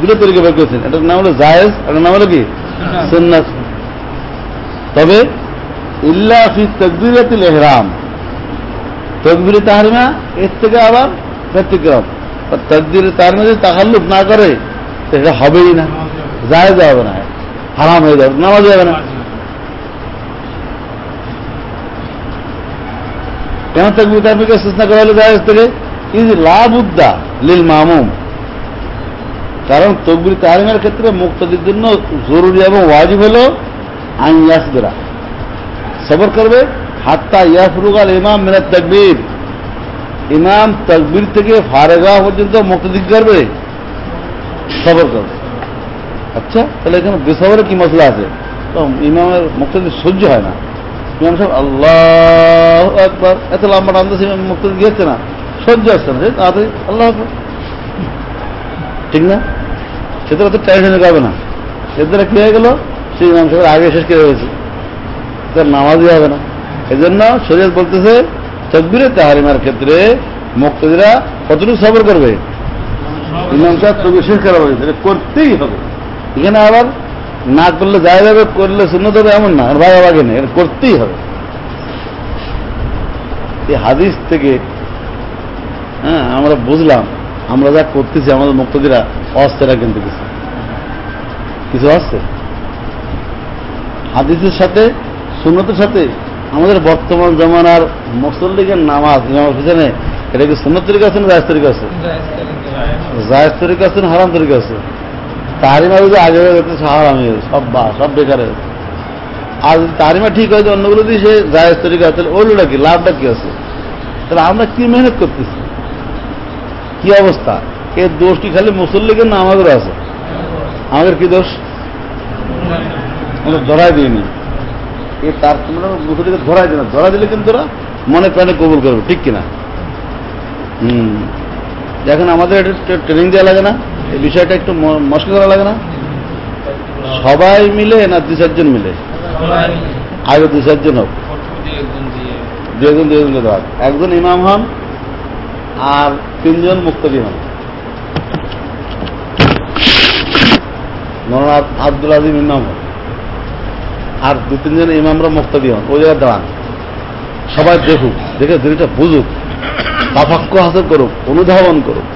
দুটো তরিকা বের করেছেন। এটার নাম হলো জায়েজ এটার নাম হলো কি? সুন্নাত। তবে ইল্লা ফি ইহরাম। তকবির তাহরিমা, এর থেকে আবার ব্যতিক্রম। তকবির তাহরিমা যদি তাকাল্লুফ না করে সেটা হবেই না। জায়েজ হবে না। হারাম হয়ে যাবে। নামাজ যাবে না। কেন তকবির তাহরিমাকে সূচনা করা হলো জায়েজ থেকে? ইজ লাবুদ্দা লিল মামুম। কারণ তকবির তাহরিমের ক্ষেত্রে মুক্তদির জন্য জরুরি এবং ওয়াজিব হল আইন ইয়াসবেরা সবর করবে? হাত্তা ইয়াফরুগাল ইমাম মিনাত তকবির। ইমাম তকবির থেকে ফারেগা পর্যন্ত মুক্তদিক করবে। সবর করবে আচ্ছা তাহলে এখানে বেসবরে কি মশলা আছে? ইমামের মুক্তদি সহ্য হয় না। ইমাম সাহেব, আল্লাহ একবার এত লম্বা টানতে ইমাম মুক্তদি গিয়েছে না। সহ্য আসছে না তাড়াতাড়ি, আল্লাহ ঠিক না? সেটা তো টেনশনে যাবে না। এর দ্বারা কি হয়ে গেল? সেই ইমাম সাহেব আগে শেষ করে হয়েছে তার নামাজই হবে না। এই জন্য শরীর বলতেছে, তকবিরে তাহারিমার ক্ষেত্রে মুক্তদিরা কতটুকু সবর করবে? ইমাম সাহেব তো বিশেষ খারাপ হয়েছে, এটা করতেই হবে। এখানে আবার না করলে যায় যাবে করলে শূন্য হবে এমন না ভাই আগে নেই এটা করতেই হবে। এই হাদিস থেকে হ্যাঁ আমরা বুঝলাম, আমরা যা করতেছি, আমাদের মুক্তদিরা অস্ত্রেরা কিন্তু কিছু কিছু আসছে হাদিসের সাথে, সুন্নতের সাথে, আমাদের বর্তমান জমানার মুসল্লিগের নামাজ নামাজ পিছনে, এটা কি সুন্নত তরিকা আছে না জায়জ তরিকা আছে জায়জ তরিকা আছে হারাম তরিকা আছে তারিমা যদি আগে হয়ে হারাম হয়ে গেছে, সব বা সব বেকার। আর তারিমা ঠিক হয়েছে অন্যগুলো দিয়ে সে জায়জ তরিকা তাহলে ওগুলোটা কি লাভটা কি আছে? তাহলে আমরা কি মেহনত করতেছি? কি অবস্থা? এর দোষ কি খালি মুসল্লিগের না আমাদের আছে? আমাদের কি দোষ? আমরা ধরাই দিইনি। এ তার তোমরা মুসলিকে ধরাই দিই না ধরা দিলে কিন্তু ওরা মনে প্রাণে কবুল করবে ঠিক কিনা? হুম। এখন আমাদের ট্রেনিং দেওয়া লাগে না। এই বিষয়টা একটু মশলা করা লাগে না। সবাই মিলে না দু চারজন মিলে? আগে দু চারজন হোক। দু একজন দু একজনকে দেওয়া একজন ইমাম হন আর তিনজন মুক্তদি হন। আব্দুল আজিম ইমাম হন। আর দু তিনজন ইমামরা মুক্তদি হন। ওই জায়গায় দাঁড়ান। সবাই দেখুক। দেখে জিনিসটা বুঝুক। পাপাক্য হাসিল করুক অনুধাবন করুক।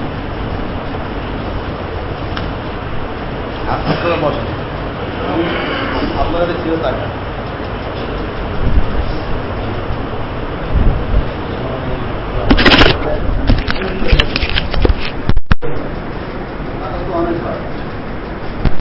অনেক